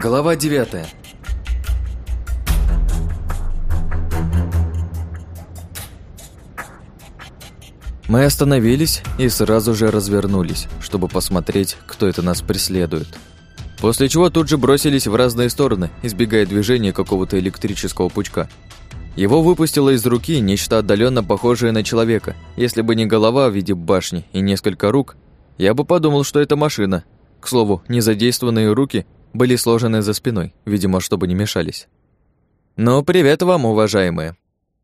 Глава 9 Мы остановились и сразу же развернулись, чтобы посмотреть, кто это нас преследует. После чего тут же бросились в разные стороны, избегая движения какого-то электрического пучка. Его выпустило из руки нечто отдаленно похожее на человека. Если бы не голова в виде башни и несколько рук, я бы подумал, что это машина. К слову, незадействованные руки были сложены за спиной, видимо, чтобы не мешались. «Ну, привет вам, уважаемые!»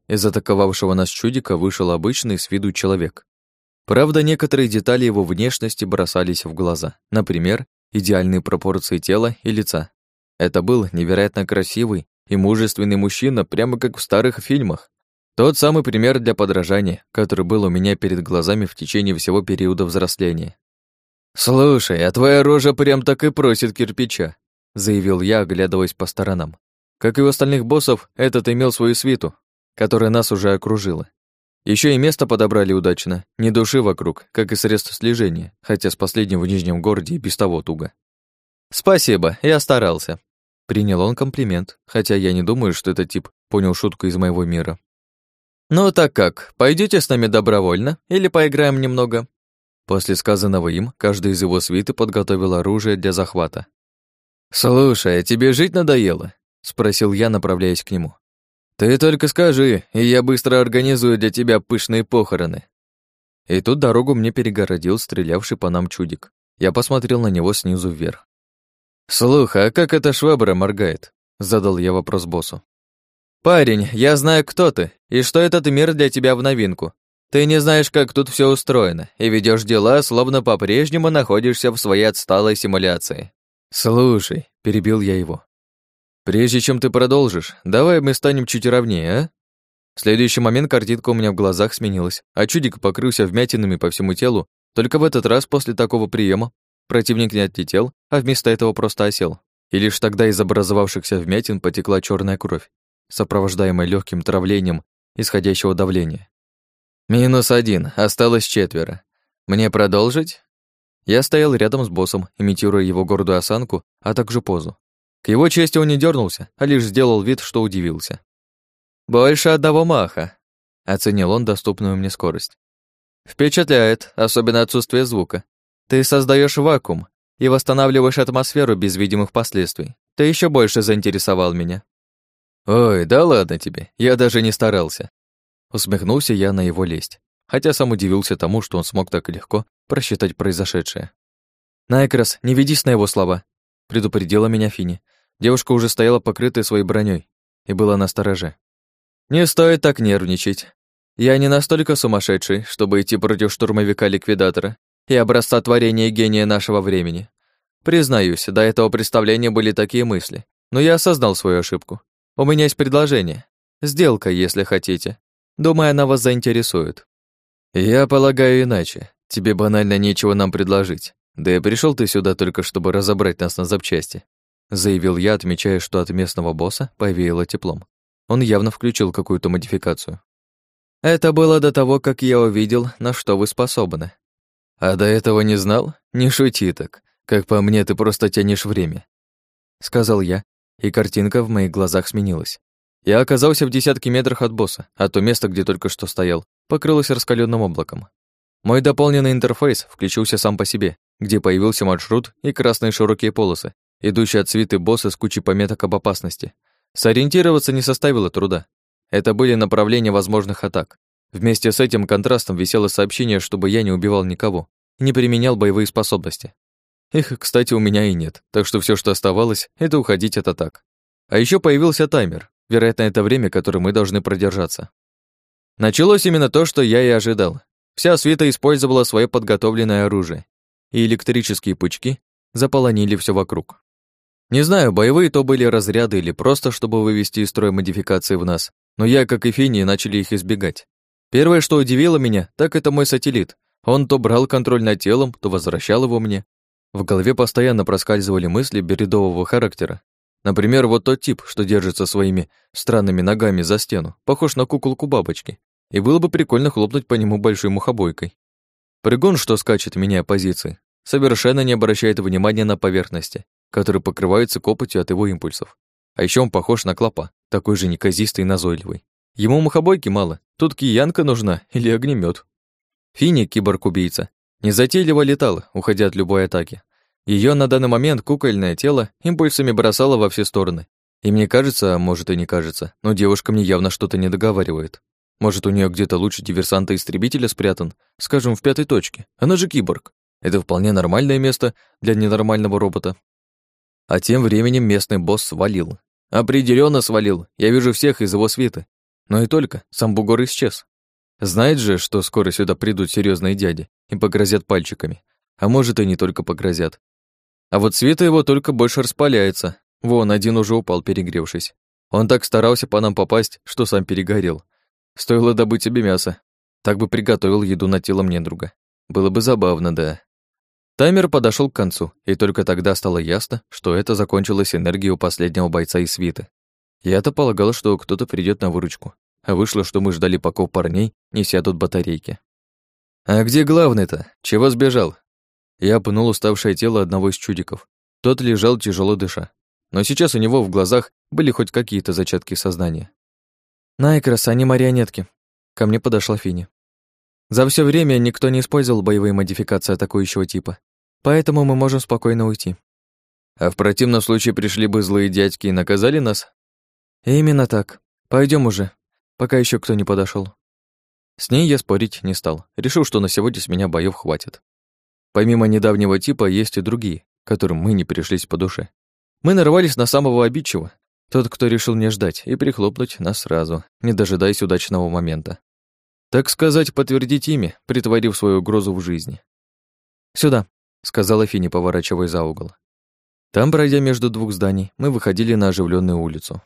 Из атаковавшего нас чудика вышел обычный с виду человек. Правда, некоторые детали его внешности бросались в глаза. Например, идеальные пропорции тела и лица. Это был невероятно красивый и мужественный мужчина, прямо как в старых фильмах. Тот самый пример для подражания, который был у меня перед глазами в течение всего периода взросления. «Слушай, а твоя рожа прям так и просит кирпича», заявил я, оглядываясь по сторонам. Как и у остальных боссов, этот имел свою свиту, которая нас уже окружила. Еще и место подобрали удачно, ни души вокруг, как и средств слежения, хотя с последним в Нижнем городе и без того туго. «Спасибо, я старался», — принял он комплимент, хотя я не думаю, что этот тип понял шутку из моего мира. «Ну так как, пойдете с нами добровольно или поиграем немного?» После сказанного им, каждый из его свиты подготовил оружие для захвата. «Слушай, а тебе жить надоело?» — спросил я, направляясь к нему. «Ты только скажи, и я быстро организую для тебя пышные похороны». И тут дорогу мне перегородил стрелявший по нам чудик. Я посмотрел на него снизу вверх. «Слух, а как эта швабра моргает?» — задал я вопрос боссу. «Парень, я знаю, кто ты, и что этот мир для тебя в новинку. Ты не знаешь, как тут все устроено, и ведешь дела, словно по-прежнему находишься в своей отсталой симуляции. Слушай, перебил я его. Прежде чем ты продолжишь, давай мы станем чуть ровнее, а? В следующий момент картинка у меня в глазах сменилась, а чудик покрылся вмятинами по всему телу, только в этот раз после такого приема противник не отлетел, а вместо этого просто осел. И лишь тогда из образовавшихся вмятин потекла черная кровь, сопровождаемая легким травлением исходящего давления. Минус один, осталось четверо. Мне продолжить? Я стоял рядом с боссом, имитируя его гордую осанку, а также позу. К его чести он не дернулся, а лишь сделал вид, что удивился. «Больше одного маха», — оценил он доступную мне скорость. «Впечатляет, особенно отсутствие звука. Ты создаешь вакуум и восстанавливаешь атмосферу без видимых последствий. Ты еще больше заинтересовал меня». «Ой, да ладно тебе, я даже не старался». Усмехнулся я на его лесть, хотя сам удивился тому, что он смог так легко просчитать произошедшее. «Найкрас, не ведись на его слова», — предупредила меня Фини. Девушка уже стояла покрытая своей броней и была на стороже. «Не стоит так нервничать. Я не настолько сумасшедший, чтобы идти против штурмовика-ликвидатора и образца творения гения нашего времени. Признаюсь, до этого представления были такие мысли, но я осознал свою ошибку. У меня есть предложение. Сделка, если хотите. Думаю, она вас заинтересует. Я полагаю иначе. Тебе банально нечего нам предложить. Да и пришел ты сюда только, чтобы разобрать нас на запчасти. Заявил я, отмечая, что от местного босса повеяло теплом. Он явно включил какую-то модификацию. Это было до того, как я увидел, на что вы способны. А до этого не знал? Не шути так. Как по мне, ты просто тянешь время. Сказал я, и картинка в моих глазах сменилась. Я оказался в десятке метрах от босса, а то место, где только что стоял, покрылось раскаленным облаком. Мой дополненный интерфейс включился сам по себе, где появился маршрут и красные широкие полосы, идущие от свиты босса с кучей пометок об опасности. Сориентироваться не составило труда. Это были направления возможных атак. Вместе с этим контрастом висело сообщение, чтобы я не убивал никого не применял боевые способности. Их, кстати, у меня и нет, так что все, что оставалось, это уходить от атак. А еще появился таймер, Вероятно, это время, которое мы должны продержаться. Началось именно то, что я и ожидал. Вся свита использовала свое подготовленное оружие, и электрические пучки заполонили все вокруг. Не знаю, боевые то были разряды или просто, чтобы вывести из строя модификации в нас, но я, как и Фини, начали их избегать. Первое, что удивило меня, так это мой сателлит. Он то брал контроль над телом, то возвращал его мне. В голове постоянно проскальзывали мысли бредового характера, Например, вот тот тип, что держится своими странными ногами за стену, похож на куколку бабочки, и было бы прикольно хлопнуть по нему большой мухобойкой. Прыгун, что скачет, меняя позиции, совершенно не обращает внимания на поверхности. который покрывается копотью от его импульсов. А еще он похож на клопа, такой же неказистый и назойливый. Ему мухобойки мало, тут киянка нужна или огнемет. Фини, киборг-убийца, незатейливо летала, уходя от любой атаки. Ее на данный момент кукольное тело импульсами бросало во все стороны. И мне кажется, а может и не кажется, но девушка мне явно что-то не договаривает. Может, у нее где-то лучше диверсанта-истребителя спрятан, скажем, в пятой точке. Она же киборг. Это вполне нормальное место для ненормального робота. А тем временем местный босс свалил. Определенно свалил. Я вижу всех из его свиты. Но и только, сам бугор исчез. Знает же, что скоро сюда придут серьезные дяди и погрозят пальчиками. А может, и не только погрозят. А вот света его только больше распаляется. Вон, один уже упал, перегревшись. Он так старался по нам попасть, что сам перегорел. Стоило добыть себе мясо. Так бы приготовил еду на тело мне друга. Было бы забавно, да. Таймер подошел к концу, и только тогда стало ясно, что это закончилась энергия у последнего бойца из свиты. Я-то полагал, что кто-то придет на выручку, а вышло, что мы ждали, пока у парней не сядут батарейки. «А где главный-то? Чего сбежал?» Я пнул уставшее тело одного из чудиков. Тот лежал тяжело дыша. Но сейчас у него в глазах были хоть какие-то зачатки сознания. «Найкрос, они марионетки». Ко мне подошла Фини. За все время никто не использовал боевые модификации атакующего типа, поэтому мы можем спокойно уйти. А в противном случае пришли бы злые дядьки и наказали нас? Именно так. Пойдем уже, пока еще кто не подошел. С ней я спорить не стал. Решил, что на сегодня с меня боев хватит. Помимо недавнего типа есть и другие, которым мы не пришлись по душе. Мы нарвались на самого обидчивого, тот, кто решил не ждать и прихлопнуть нас сразу, не дожидаясь удачного момента. Так сказать, подтвердить имя, притворив свою угрозу в жизни. «Сюда», — сказала Фини, поворачивая за угол. Там, пройдя между двух зданий, мы выходили на оживленную улицу.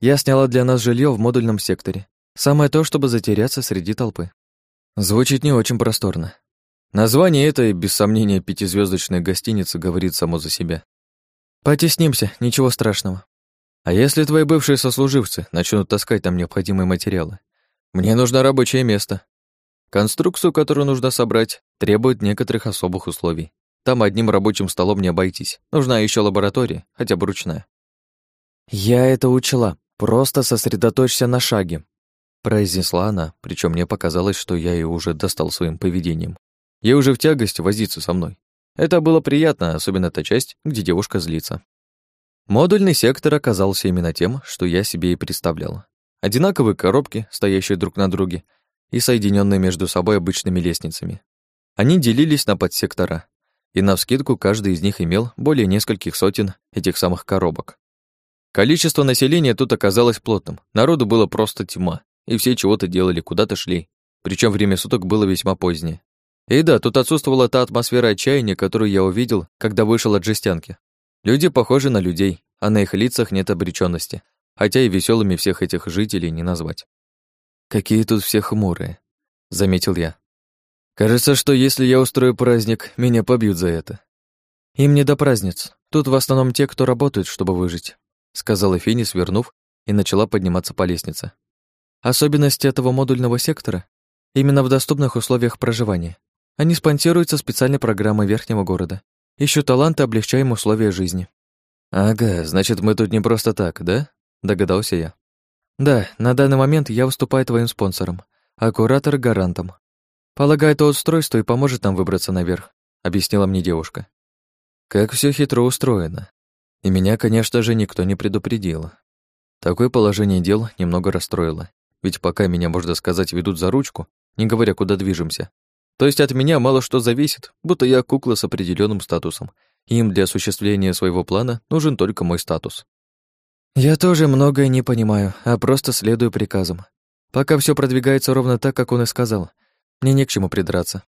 Я сняла для нас жилье в модульном секторе. Самое то, чтобы затеряться среди толпы. Звучит не очень просторно. Название этой, без сомнения, пятизвездочной гостиницы говорит само за себя. Потеснимся, ничего страшного. А если твои бывшие сослуживцы начнут таскать там необходимые материалы? Мне нужно рабочее место. Конструкцию, которую нужно собрать, требует некоторых особых условий. Там одним рабочим столом не обойтись. Нужна еще лаборатория, хотя бы ручная. Я это учла. Просто сосредоточься на шаге, произнесла она, причем мне показалось, что я ее уже достал своим поведением. Ей уже в тягость возиться со мной. Это было приятно, особенно та часть, где девушка злится. Модульный сектор оказался именно тем, что я себе и представлял. Одинаковые коробки, стоящие друг на друге, и соединенные между собой обычными лестницами. Они делились на подсектора, и навскидку каждый из них имел более нескольких сотен этих самых коробок. Количество населения тут оказалось плотным, народу было просто тьма, и все чего-то делали, куда-то шли, причем время суток было весьма позднее. И да, тут отсутствовала та атмосфера отчаяния, которую я увидел, когда вышел от жестянки. Люди похожи на людей, а на их лицах нет обречённости, хотя и веселыми всех этих жителей не назвать. «Какие тут все хмурые», — заметил я. «Кажется, что если я устрою праздник, меня побьют за это». «Им не до праздниц. Тут в основном те, кто работает, чтобы выжить», — сказала Фини, свернув, и начала подниматься по лестнице. «Особенность этого модульного сектора именно в доступных условиях проживания. Они спонсируются специальной программой Верхнего города, Ищу таланты, облегчаем условия жизни». «Ага, значит, мы тут не просто так, да?» — догадался я. «Да, на данный момент я выступаю твоим спонсором, а куратор — гарантом. Полагаю, это устройство и поможет нам выбраться наверх», — объяснила мне девушка. Как все хитро устроено. И меня, конечно же, никто не предупредил. Такое положение дел немного расстроило. Ведь пока меня, можно сказать, ведут за ручку, не говоря, куда движемся, то есть от меня мало что зависит, будто я кукла с определенным статусом. Им для осуществления своего плана нужен только мой статус. Я тоже многое не понимаю, а просто следую приказам. Пока все продвигается ровно так, как он и сказал. Мне не к чему придраться,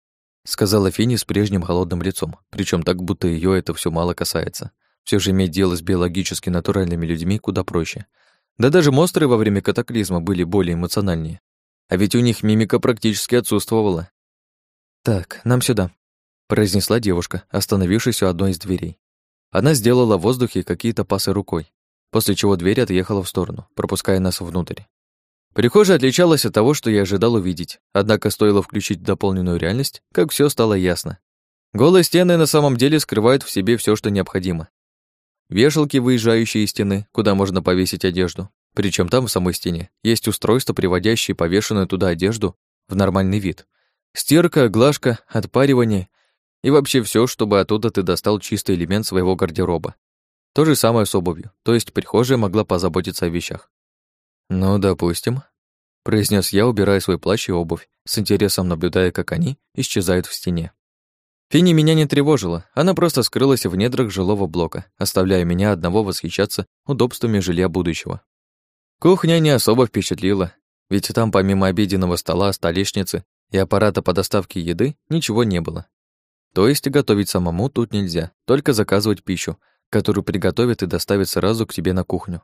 сказала Фини с прежним холодным лицом, причем так, будто ее это все мало касается. Все же иметь дело с биологически натуральными людьми куда проще. Да даже монстры во время катаклизма были более эмоциональнее. А ведь у них мимика практически отсутствовала. «Так, нам сюда», — произнесла девушка, остановившись у одной из дверей. Она сделала в воздухе какие-то пасы рукой, после чего дверь отъехала в сторону, пропуская нас внутрь. Прихожая отличалась от того, что я ожидал увидеть, однако стоило включить дополненную реальность, как все стало ясно. Голые стены на самом деле скрывают в себе все, что необходимо. вешалки, выезжающие из стены, куда можно повесить одежду. Причем там, в самой стене, есть устройство, приводящее повешенную туда одежду в нормальный вид. Стирка, глажка, отпаривание и вообще все, чтобы оттуда ты достал чистый элемент своего гардероба. То же самое с обувью, то есть прихожая могла позаботиться о вещах. «Ну, допустим», — произнес я, убирая свой плащ и обувь, с интересом наблюдая, как они исчезают в стене. Фини меня не тревожила, она просто скрылась в недрах жилого блока, оставляя меня одного восхищаться удобствами жилья будущего. Кухня не особо впечатлила, ведь там помимо обеденного стола, столешницы и аппарата по доставке еды ничего не было. То есть готовить самому тут нельзя, только заказывать пищу, которую приготовят и доставят сразу к тебе на кухню.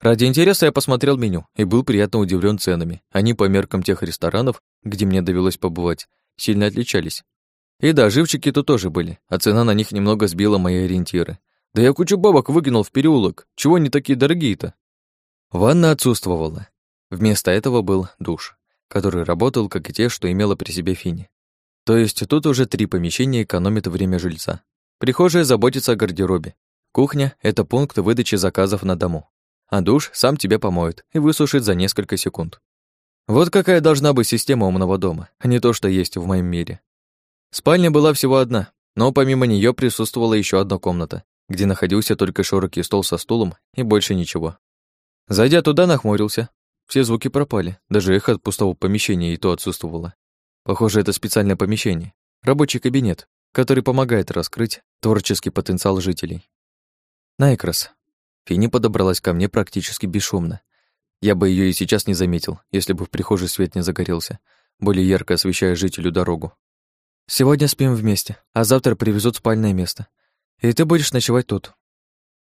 Ради интереса я посмотрел меню и был приятно удивлен ценами. Они по меркам тех ресторанов, где мне довелось побывать, сильно отличались. И да, живчики тут тоже были, а цена на них немного сбила мои ориентиры. Да я кучу бабок выкинул в переулок. Чего они такие дорогие-то? Ванна отсутствовала. Вместо этого был душ, который работал, как и те, что имела при себе Фини. То есть тут уже три помещения экономят время жильца. Прихожая заботится о гардеробе. Кухня — это пункт выдачи заказов на дому. А душ сам тебя помоет и высушит за несколько секунд. Вот какая должна быть система умного дома, а не то, что есть в моем мире. Спальня была всего одна, но помимо нее присутствовала еще одна комната, где находился только широкий стол со стулом и больше ничего. Зайдя туда, нахмурился. Все звуки пропали, даже эхо от пустого помещения и то отсутствовало. Похоже, это специальное помещение, рабочий кабинет, который помогает раскрыть творческий потенциал жителей. Найкрас. Фини подобралась ко мне практически бесшумно. Я бы ее и сейчас не заметил, если бы в прихожей свет не загорелся, более ярко освещая жителю дорогу. Сегодня спим вместе, а завтра привезут спальное место. И ты будешь ночевать тут.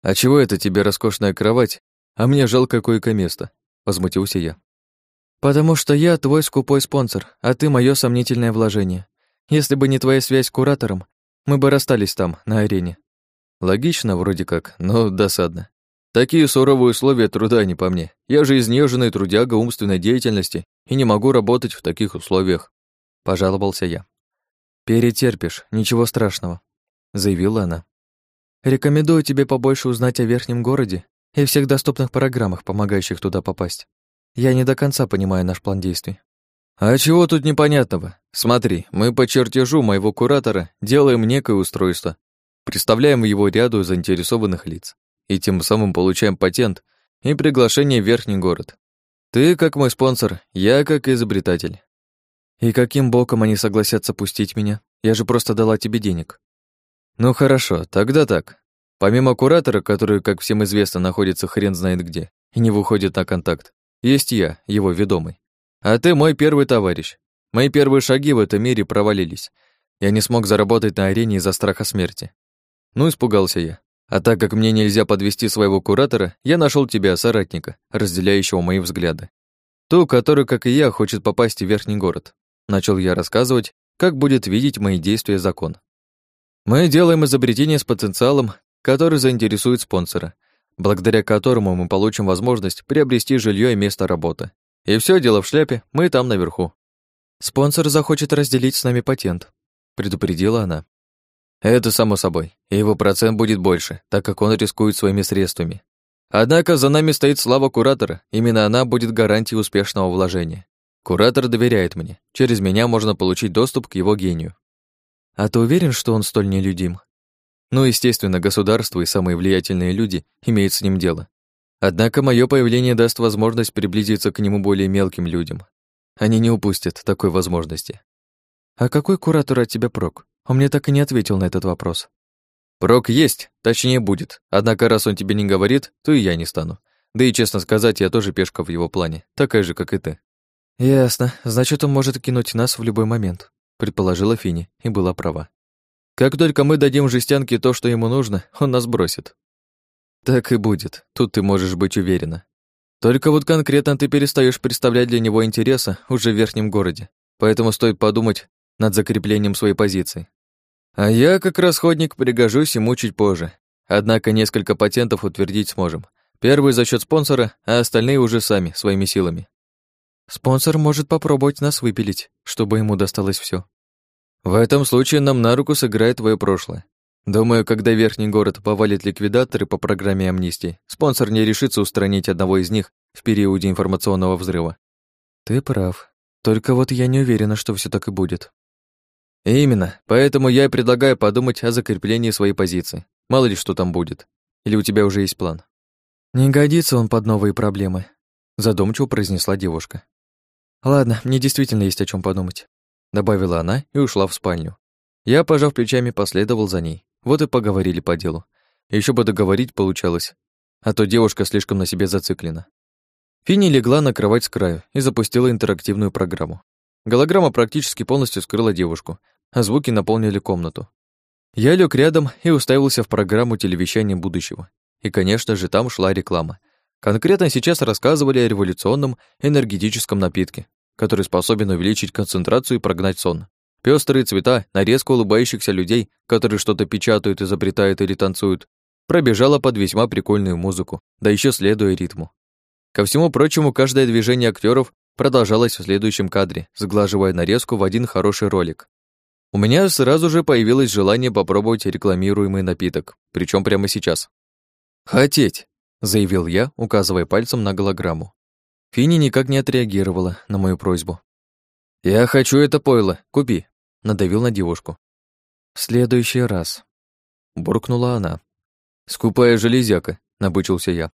А чего это тебе роскошная кровать, а мне жалко койко-место? Возмутился я. Потому что я твой скупой спонсор, а ты мое сомнительное вложение. Если бы не твоя связь с куратором, мы бы расстались там, на арене. Логично вроде как, но досадно. Такие суровые условия труда не по мне. Я же изнеженный трудяга умственной деятельности и не могу работать в таких условиях. Пожаловался я. «Перетерпишь, ничего страшного», — заявила она. «Рекомендую тебе побольше узнать о верхнем городе и всех доступных программах, помогающих туда попасть. Я не до конца понимаю наш план действий». «А чего тут непонятного? Смотри, мы по чертежу моего куратора делаем некое устройство, представляем его ряду заинтересованных лиц и тем самым получаем патент и приглашение в верхний город. Ты как мой спонсор, я как изобретатель. И каким боком они согласятся пустить меня? Я же просто дала тебе денег. Ну хорошо, тогда так. Помимо куратора, который, как всем известно, находится хрен знает где и не выходит на контакт, есть я, его ведомый. А ты мой первый товарищ. Мои первые шаги в этом мире провалились. Я не смог заработать на арене из-за страха смерти. Ну, испугался я. А так как мне нельзя подвести своего куратора, я нашел тебя, соратника, разделяющего мои взгляды. Ту, который, как и я, хочет попасть в верхний город. Начал я рассказывать, как будет видеть мои действия закон. Мы делаем изобретение с потенциалом, который заинтересует спонсора, благодаря которому мы получим возможность приобрести жилье и место работы. И все дело в шляпе, мы там наверху. Спонсор захочет разделить с нами патент, предупредила она. Это само собой, и его процент будет больше, так как он рискует своими средствами. Однако за нами стоит слава куратора, именно она будет гарантией успешного вложения. Куратор доверяет мне. Через меня можно получить доступ к его гению. А ты уверен, что он столь нелюдим? Ну, естественно, государство и самые влиятельные люди имеют с ним дело. Однако мое появление даст возможность приблизиться к нему более мелким людям. Они не упустят такой возможности. А какой куратор от тебя прок? Он мне так и не ответил на этот вопрос. Прок есть, точнее будет. Однако раз он тебе не говорит, то и я не стану. Да и, честно сказать, я тоже пешка в его плане, такая же, как и ты. «Ясно. Значит, он может кинуть нас в любой момент», — предположила Фини, и была права. «Как только мы дадим жестянке то, что ему нужно, он нас бросит». «Так и будет. Тут ты можешь быть уверена. Только вот конкретно ты перестаешь представлять для него интереса уже в верхнем городе, поэтому стоит подумать над закреплением своей позиции. А я, как расходник, пригожусь ему чуть позже. Однако несколько патентов утвердить сможем. Первый за счет спонсора, а остальные уже сами, своими силами. Спонсор может попробовать нас выпилить, чтобы ему досталось все. В этом случае нам на руку сыграет твое прошлое. Думаю, когда верхний город повалит ликвидаторы по программе амнистии, спонсор не решится устранить одного из них в периоде информационного взрыва. Ты прав. Только вот я не уверена, что все так и будет. Именно. Поэтому я и предлагаю подумать о закреплении своей позиции. Мало ли что там будет. Или у тебя уже есть план? Не годится он под новые проблемы, задумчиво произнесла девушка. Ладно, мне действительно есть о чем подумать, добавила она и ушла в спальню. Я, пожав плечами, последовал за ней. Вот и поговорили по делу. Еще бы договорить получалось, а то девушка слишком на себе зациклена. Финни легла на кровать с краю и запустила интерактивную программу. Голограмма практически полностью скрыла девушку, а звуки наполнили комнату. Я лег рядом и уставился в программу телевещания будущего. И, конечно же, там шла реклама. Конкретно сейчас рассказывали о революционном энергетическом напитке, который способен увеличить концентрацию и прогнать сон. Пестрые цвета, нарезка улыбающихся людей, которые что-то печатают, изобретают или танцуют, пробежала под весьма прикольную музыку, да еще следуя ритму. Ко всему прочему, каждое движение актеров продолжалось в следующем кадре, сглаживая нарезку в один хороший ролик. У меня сразу же появилось желание попробовать рекламируемый напиток, причем прямо сейчас. «Хотеть», — заявил я, указывая пальцем на голограмму. Фини никак не отреагировала на мою просьбу. «Я хочу это пойло, купи», — надавил на девушку. «В следующий раз», — буркнула она. «Скупая железяка», — набычился я.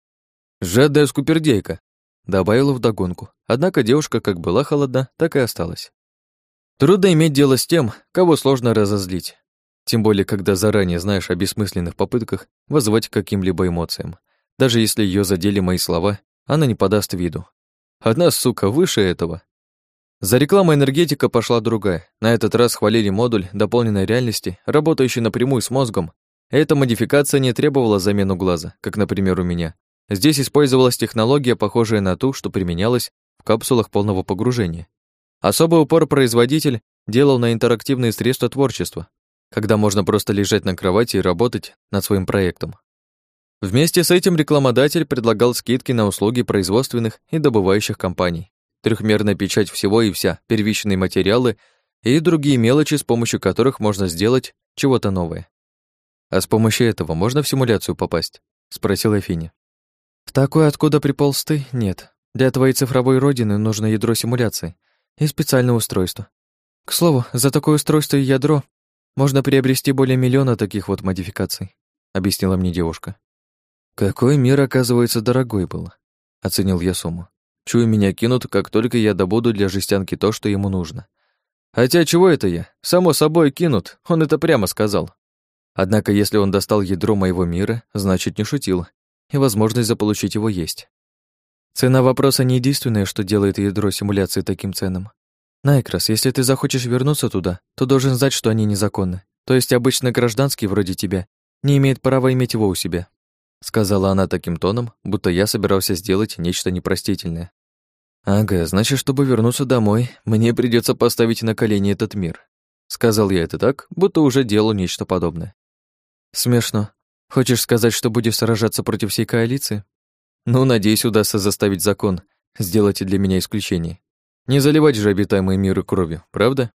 «Жадная скупердейка», — добавила вдогонку. Однако девушка как была холодна, так и осталась. Трудно иметь дело с тем, кого сложно разозлить. Тем более, когда заранее знаешь о бессмысленных попытках вызвать каким-либо эмоциям. Даже если ее задели мои слова, она не подаст виду. Одна сука выше этого, за рекламой энергетика пошла другая. На этот раз хвалили модуль дополненной реальности, работающий напрямую с мозгом. Эта модификация не требовала замену глаза, как, например, у меня. Здесь использовалась технология, похожая на ту, что применялась в капсулах полного погружения. Особый упор производитель делал на интерактивные средства творчества, когда можно просто лежать на кровати и работать над своим проектом. Вместе с этим рекламодатель предлагал скидки на услуги производственных и добывающих компаний трехмерная печать всего и вся, первичные материалы и другие мелочи, с помощью которых можно сделать чего-то новое. «А с помощью этого можно в симуляцию попасть?» — спросил Афиня. «В такой, откуда приполз ты, нет. Для твоей цифровой родины нужно ядро симуляции и специальное устройство. К слову, за такое устройство и ядро можно приобрести более миллиона таких вот модификаций», — объяснила мне девушка. «Какой мир, оказывается, дорогой был», — оценил я сумму. Чую, меня кинут, как только я добуду для жестянки то, что ему нужно. Хотя чего это я? Само собой кинут, он это прямо сказал. Однако, если он достал ядро моего мира, значит, не шутил, и возможность заполучить его есть. Цена вопроса не единственное, что делает ядро симуляции таким ценным. Найкрас, если ты захочешь вернуться туда, то должен знать, что они незаконны. То есть обычно гражданский, вроде тебя, не имеет права иметь его у себя. Сказала она таким тоном, будто я собирался сделать нечто непростительное. «Ага, значит, чтобы вернуться домой, мне придется поставить на колени этот мир». Сказал я это так, будто уже делал нечто подобное. «Смешно. Хочешь сказать, что будешь сражаться против всей коалиции? Ну, надеюсь, удастся заставить закон сделать для меня исключение. Не заливать же обитаемые миры кровью, правда?»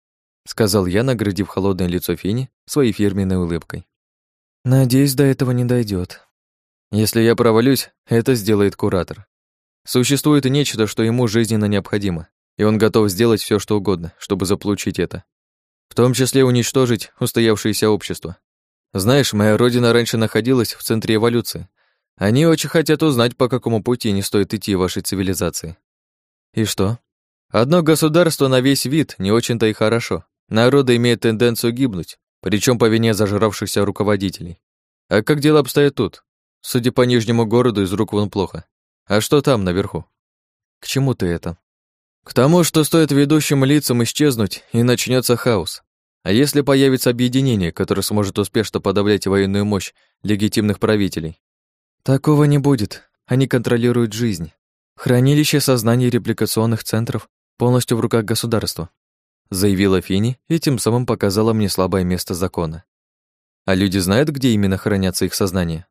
Сказал я, наградив холодное лицо Фини своей фирменной улыбкой. «Надеюсь, до этого не дойдет. Если я провалюсь, это сделает куратор. Существует нечто, что ему жизненно необходимо, и он готов сделать все, что угодно, чтобы заполучить это. В том числе уничтожить устоявшееся общество. Знаешь, моя родина раньше находилась в центре эволюции. Они очень хотят узнать, по какому пути не стоит идти вашей цивилизации. И что? Одно государство на весь вид не очень-то и хорошо. Народы имеют тенденцию гибнуть, причем по вине зажравшихся руководителей. А как дела обстоят тут? Судя по нижнему городу, из рук вон плохо. А что там наверху? К чему ты это? К тому, что стоит ведущим лицам исчезнуть, и начнется хаос. А если появится объединение, которое сможет успешно подавлять военную мощь легитимных правителей? Такого не будет. Они контролируют жизнь. Хранилище сознания репликационных центров полностью в руках государства, заявила Фини и тем самым показала мне слабое место закона. А люди знают, где именно хранятся их сознания?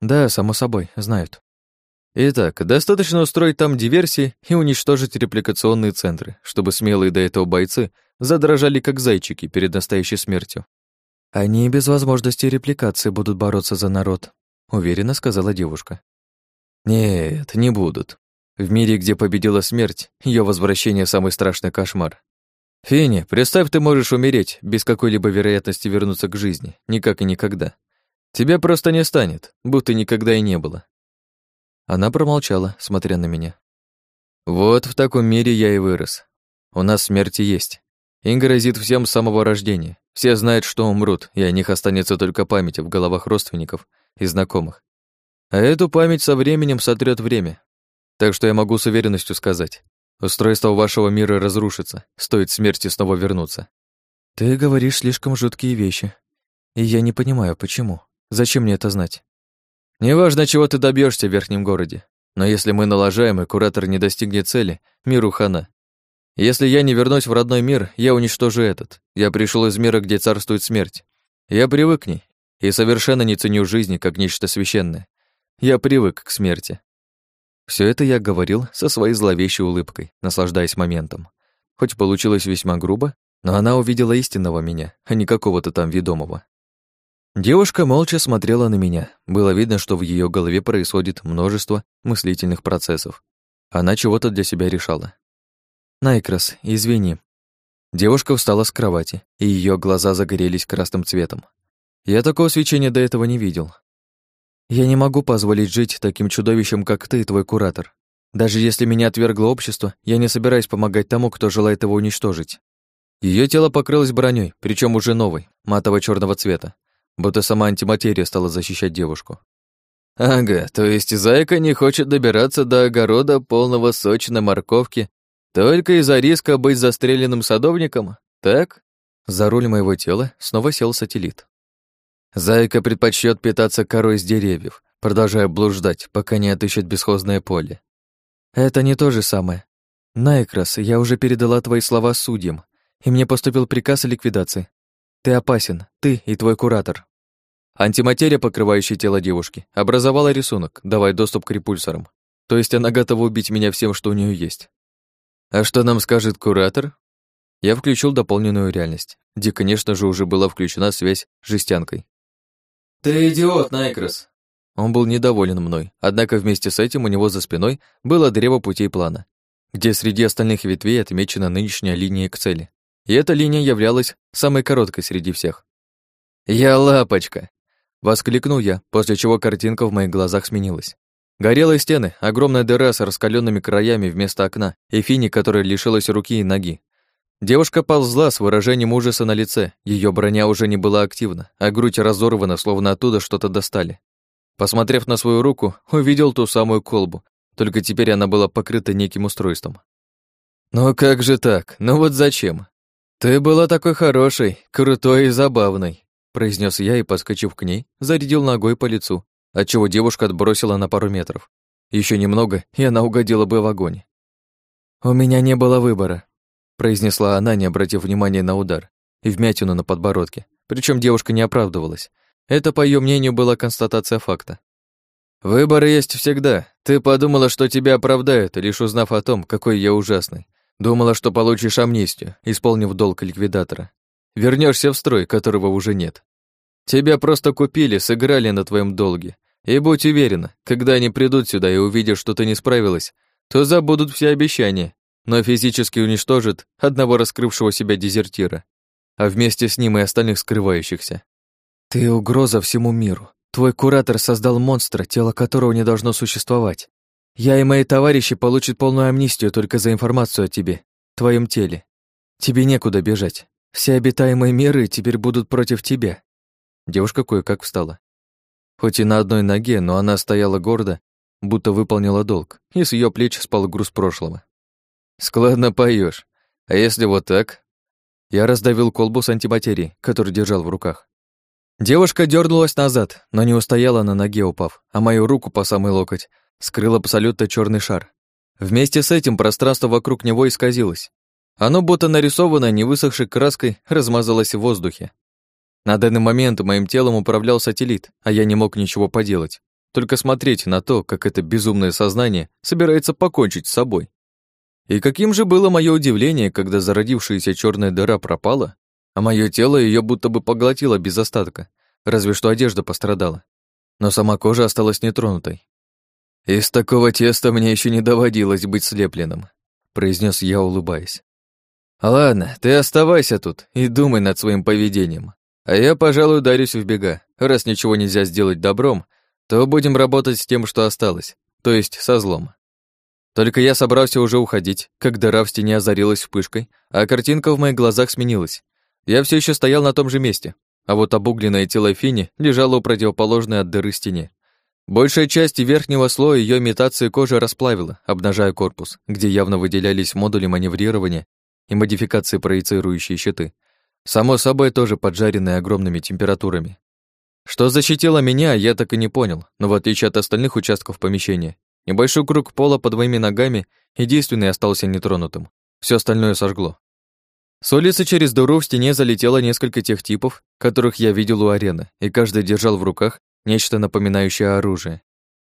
Да, само собой, знают. Итак, достаточно устроить там диверсии и уничтожить репликационные центры, чтобы смелые до этого бойцы задрожали как зайчики перед настоящей смертью. Они без возможности репликации будут бороться за народ, уверенно сказала девушка. Нет, не будут. В мире, где победила смерть, ее возвращение самый страшный кошмар. Финни, представь, ты можешь умереть, без какой-либо вероятности вернуться к жизни, никак и никогда. Тебя просто не станет, будто никогда и не было. Она промолчала, смотря на меня. Вот в таком мире я и вырос. У нас смерти есть. Им грозит всем с самого рождения. Все знают, что умрут, и о них останется только память в головах родственников и знакомых. А эту память со временем сотрет время. Так что я могу с уверенностью сказать, устройство вашего мира разрушится, стоит смерти снова вернуться. Ты говоришь слишком жуткие вещи, и я не понимаю, почему. Зачем мне это знать? Неважно, чего ты добьешься в верхнем городе, но если мы налажаем, и куратор не достигнет цели, миру хана. Если я не вернусь в родной мир, я уничтожу этот. Я пришел из мира, где царствует смерть. Я привык к ней и совершенно не ценю жизни как нечто священное. Я привык к смерти. Все это я говорил со своей зловещей улыбкой, наслаждаясь моментом. Хоть получилось весьма грубо, но она увидела истинного меня, а не какого-то там ведомого. Девушка молча смотрела на меня. Было видно, что в ее голове происходит множество мыслительных процессов. Она чего-то для себя решала. «Найкрас, извини». Девушка встала с кровати, и ее глаза загорелись красным цветом. Я такого свечения до этого не видел. Я не могу позволить жить таким чудовищем, как ты, твой куратор. Даже если меня отвергло общество, я не собираюсь помогать тому, кто желает его уничтожить. Ее тело покрылось броней, причем уже новой, матово черного цвета, будто сама антиматерия стала защищать девушку. Ага, то есть зайка не хочет добираться до огорода, полного сочной морковки, только из-за риска быть застреленным садовником, так? За руль моего тела снова сел сателлит. Зайка предпочтет питаться корой с деревьев, продолжая блуждать, пока не отыщет бесхозное поле. Это не то же самое. Найкрас, я уже передала твои слова судьям, и мне поступил приказ о ликвидации. Ты опасен, ты и твой куратор. Антиматерия, покрывающая тело девушки, образовала рисунок, давая доступ к репульсорам. То есть она готова убить меня всем, что у нее есть. А что нам скажет куратор? Я включил дополненную реальность, где, конечно же, уже была включена связь с жестянкой. «Ты идиот, Найкрос!» Он был недоволен мной, однако вместе с этим у него за спиной было древо путей плана, где среди остальных ветвей отмечена нынешняя линия к цели. И эта линия являлась самой короткой среди всех. «Я лапочка!» — воскликнул я, после чего картинка в моих глазах сменилась. Горелые стены, огромная дыра с раскаленными краями вместо окна и Фини, которая лишилась руки и ноги, Девушка ползла с выражением ужаса на лице. Ее броня уже не была активна, а грудь разорвана, словно оттуда что-то достали. Посмотрев на свою руку, увидел ту самую колбу, только теперь она была покрыта неким устройством. «Ну как же так? Ну вот зачем? Ты была такой хорошей, крутой и забавной», произнес я и, подскочив к ней, зарядил ногой по лицу, отчего девушка отбросила на пару метров. Еще немного, и она угодила бы в огонь. «У меня не было выбора», произнесла она, не обратив внимания на удар и вмятину на подбородке. Причем девушка не оправдывалась. Это, по ее мнению, была констатация факта. «Выбор есть всегда. Ты подумала, что тебя оправдают, лишь узнав о том, какой я ужасный. Думала, что получишь амнистию, исполнив долг ликвидатора. Вернешься в строй, которого уже нет. Тебя просто купили, сыграли на твоем долге. И будь уверена, когда они придут сюда и увидят, что ты не справилась, то забудут все обещания но физически уничтожит одного раскрывшего себя дезертира, а вместе с ним и остальных скрывающихся. Ты угроза всему миру. Твой куратор создал монстра, тело которого не должно существовать. Я и мои товарищи получат полную амнистию только за информацию о тебе, твоем теле. Тебе некуда бежать. Все обитаемые миры теперь будут против тебя. Девушка кое-как встала. Хоть и на одной ноге, но она стояла гордо, будто выполнила долг, и с ее плеч спал груз прошлого. Складно поешь. А если вот так? Я раздавил колбу с антиматерией, который держал в руках. Девушка дернулась назад, но не устояла на ноге, упав, а мою руку по самый локоть скрыл абсолютно черный шар. Вместе с этим пространство вокруг него исказилось. Оно, будто нарисованное невысохшей краской, размазалось в воздухе. На данный момент моим телом управлял сателлит, а я не мог ничего поделать. Только смотреть на то, как это безумное сознание собирается покончить с собой. И каким же было мое удивление, когда зародившаяся черная дыра пропала, а мое тело ее будто бы поглотило без остатка, разве что одежда пострадала. Но сама кожа осталась нетронутой. «Из такого теста мне еще не доводилось быть слепленным», произнес я, улыбаясь. «Ладно, ты оставайся тут и думай над своим поведением. А я, пожалуй, ударюсь в бега. Раз ничего нельзя сделать добром, то будем работать с тем, что осталось, то есть со злом». Только я собрался уже уходить, когда дыра в стене озарилась вспышкой, а картинка в моих глазах сменилась. Я все еще стоял на том же месте, а вот обугленное тело Фини лежало у противоположной от дыры стене. Большая часть верхнего слоя ее имитации кожи расплавила, обнажая корпус, где явно выделялись модули маневрирования и модификации проецирующие щиты. Само собой, тоже поджаренные огромными температурами. Что защитило меня, я так и не понял, но в отличие от остальных участков помещения, небольшой круг пола под моими ногами единственный остался нетронутым. Все остальное сожгло. С улицы через дыру в стене залетело несколько тех типов, которых я видел у арены, и каждый держал в руках нечто напоминающее оружие.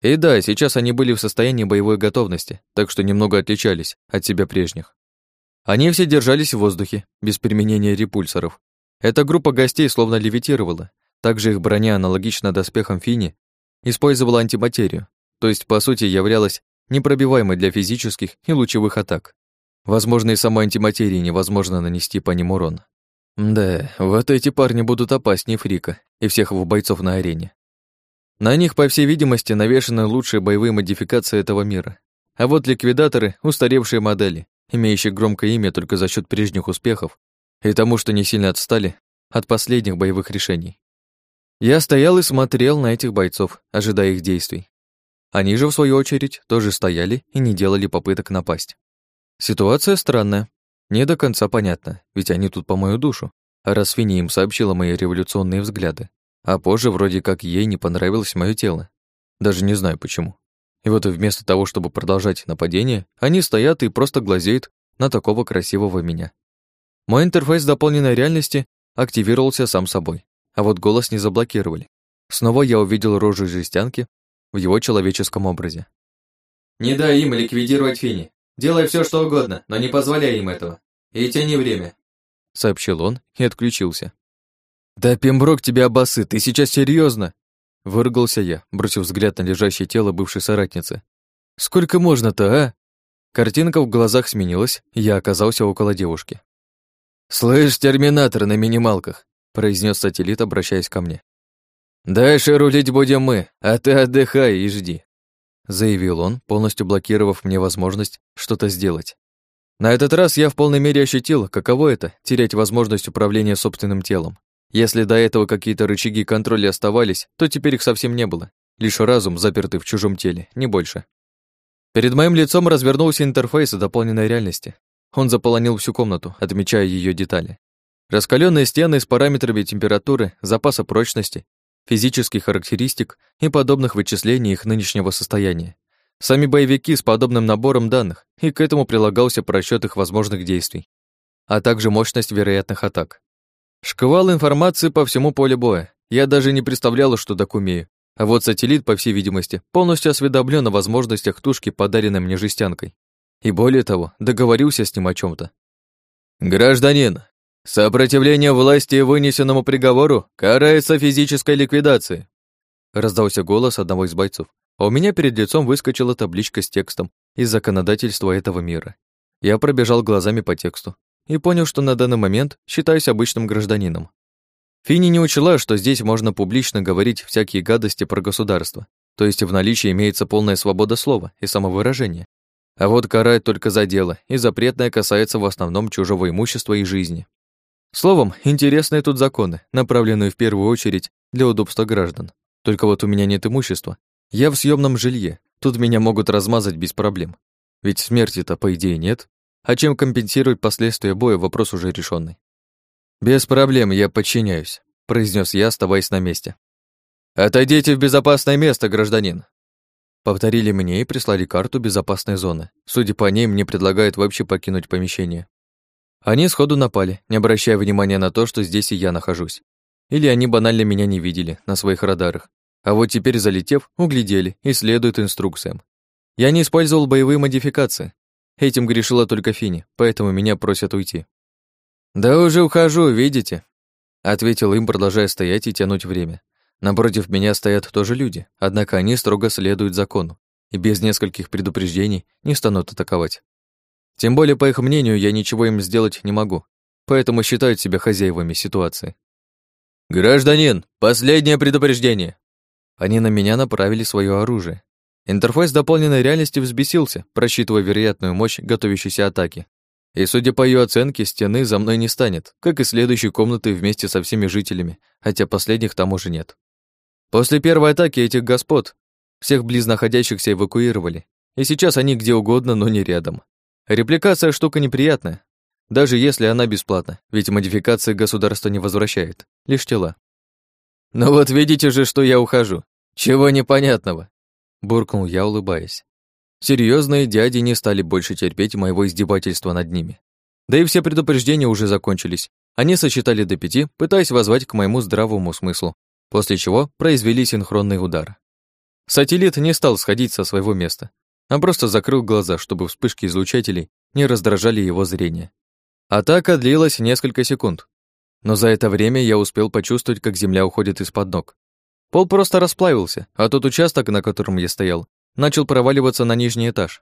И да, сейчас они были в состоянии боевой готовности, так что немного отличались от себя прежних. Они все держались в воздухе, без применения репульсоров. Эта группа гостей словно левитировала. Также их броня, аналогично доспехам Фини, использовала антиматерию, то есть, по сути, являлась непробиваемой для физических и лучевых атак. Возможно, и самой антиматерии невозможно нанести по ним урон. Да, вот эти парни будут опаснее Фрика и всех его бойцов на арене. На них, по всей видимости, навешаны лучшие боевые модификации этого мира. А вот ликвидаторы — устаревшие модели, имеющие громкое имя только за счет прежних успехов и тому, что не сильно отстали от последних боевых решений. Я стоял и смотрел на этих бойцов, ожидая их действий. Они же, в свою очередь, тоже стояли и не делали попыток напасть. Ситуация странная, не до конца понятно, ведь они тут по мою душу. Раз Фини им сообщила мои революционные взгляды, а позже вроде как ей не понравилось мое тело. Даже не знаю почему. И вот вместо того, чтобы продолжать нападение, они стоят и просто глазеют на такого красивого меня. Мой интерфейс дополненной реальности активировался сам собой, а вот голос не заблокировали. Снова я увидел рожу жестянки в его человеческом образе. «Не дай им ликвидировать Фини. Делай все, что угодно, но не позволяй им этого. И тяни время», — сообщил он и отключился. «Да, Пемброк, тебя обосы, ты сейчас серьезно? Выругался я, бросив взгляд на лежащее тело бывшей соратницы. «Сколько можно-то, а?» Картинка в глазах сменилась, я оказался около девушки. «Слышь, терминатор на минималках», — произнес сателлит, обращаясь ко мне. «Дальше рулить будем мы, а ты отдыхай и жди» заявил он, полностью блокировав мне возможность что-то сделать. На этот раз я в полной мере ощутил, каково это — терять возможность управления собственным телом. Если до этого какие-то рычаги контроля оставались, то теперь их совсем не было. Лишь разум, запертый в чужом теле, не больше. Перед моим лицом развернулся интерфейс дополненной реальности. Он заполонил всю комнату, отмечая ее детали. Раскаленные стены с параметрами температуры, запаса прочности физических характеристик и подобных вычислений их нынешнего состояния. Сами боевики с подобным набором данных, и к этому прилагался просчет их возможных действий, а также мощность вероятных атак. Шквал информации по всему полю боя. Я даже не представляла, что так умею. А вот сателлит, по всей видимости, полностью осведомлен о возможностях тушки, подаренной мне жестянкой. И более того, договорился с ним о чем то «Гражданин, «Сопротивление власти вынесенному приговору карается физической ликвидацией», раздался голос одного из бойцов, а у меня перед лицом выскочила табличка с текстом из законодательства этого мира. Я пробежал глазами по тексту и понял, что на данный момент считаюсь обычным гражданином. Фини не учла, что здесь можно публично говорить всякие гадости про государство, то есть в наличии имеется полная свобода слова и самовыражения. А вот карает только за дело, и запретное касается в основном чужого имущества и жизни. Словом, интересные тут законы, направленные в первую очередь для удобства граждан. Только вот у меня нет имущества. Я в съемном жилье. Тут меня могут размазать без проблем. Ведь смерти-то, по идее, нет. А чем компенсировать последствия боя, вопрос уже решенный. «Без проблем, я подчиняюсь», — произнес я, оставаясь на месте. «Отойдите в безопасное место, гражданин!» Повторили мне и прислали карту безопасной зоны. Судя по ней, мне предлагают вообще покинуть помещение. Они сходу напали, не обращая внимания на то, что здесь и я нахожусь. Или они банально меня не видели на своих радарах. А вот теперь, залетев, углядели и следуют инструкциям. Я не использовал боевые модификации. Этим грешила только Фини, поэтому меня просят уйти. «Да уже ухожу, видите?» Ответил им, продолжая стоять и тянуть время. Напротив меня стоят тоже люди, однако они строго следуют закону и без нескольких предупреждений не станут атаковать. Тем более, по их мнению, я ничего им сделать не могу, поэтому считают себя хозяевами ситуации. «Гражданин, последнее предупреждение!» Они на меня направили свое оружие. Интерфейс дополненной реальности взбесился, просчитывая вероятную мощь готовящейся атаки. И, судя по ее оценке, стены за мной не станет, как и следующей комнаты вместе со всеми жителями, хотя последних там уже нет. После первой атаки этих господ всех близ находящихся эвакуировали, и сейчас они где угодно, но не рядом. Репликация штука неприятная, даже если она бесплатна, ведь модификация государство не возвращает, лишь тела. «Ну вот видите же, что я ухожу. Чего непонятного?» Буркнул я, улыбаясь. Серьезные дяди не стали больше терпеть моего издевательства над ними. Да и все предупреждения уже закончились. Они сосчитали до пяти, пытаясь возвать к моему здравому смыслу, после чего произвели синхронный удар. Сателлит не стал сходить со своего места, а просто закрыл глаза, чтобы вспышки излучателей не раздражали его зрение. Атака длилась несколько секунд, но за это время я успел почувствовать, как земля уходит из-под ног. Пол просто расплавился, а тот участок, на котором я стоял, начал проваливаться на нижний этаж.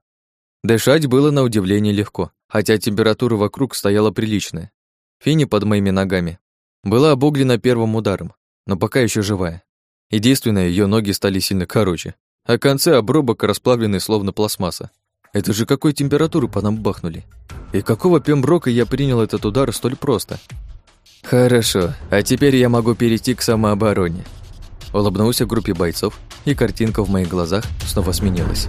Дышать было на удивление легко, хотя температура вокруг стояла приличная. Фини под моими ногами была обуглена первым ударом, но пока еще живая. Единственное, ее ноги стали сильно короче, а концы обрубок расплавлены словно пластмасса. Это же какой температуры по нам бахнули? И какого пемброка я принял этот удар столь просто? Хорошо, а теперь я могу перейти к самообороне. Улыбнулся группе бойцов, и картинка в моих глазах снова сменилась.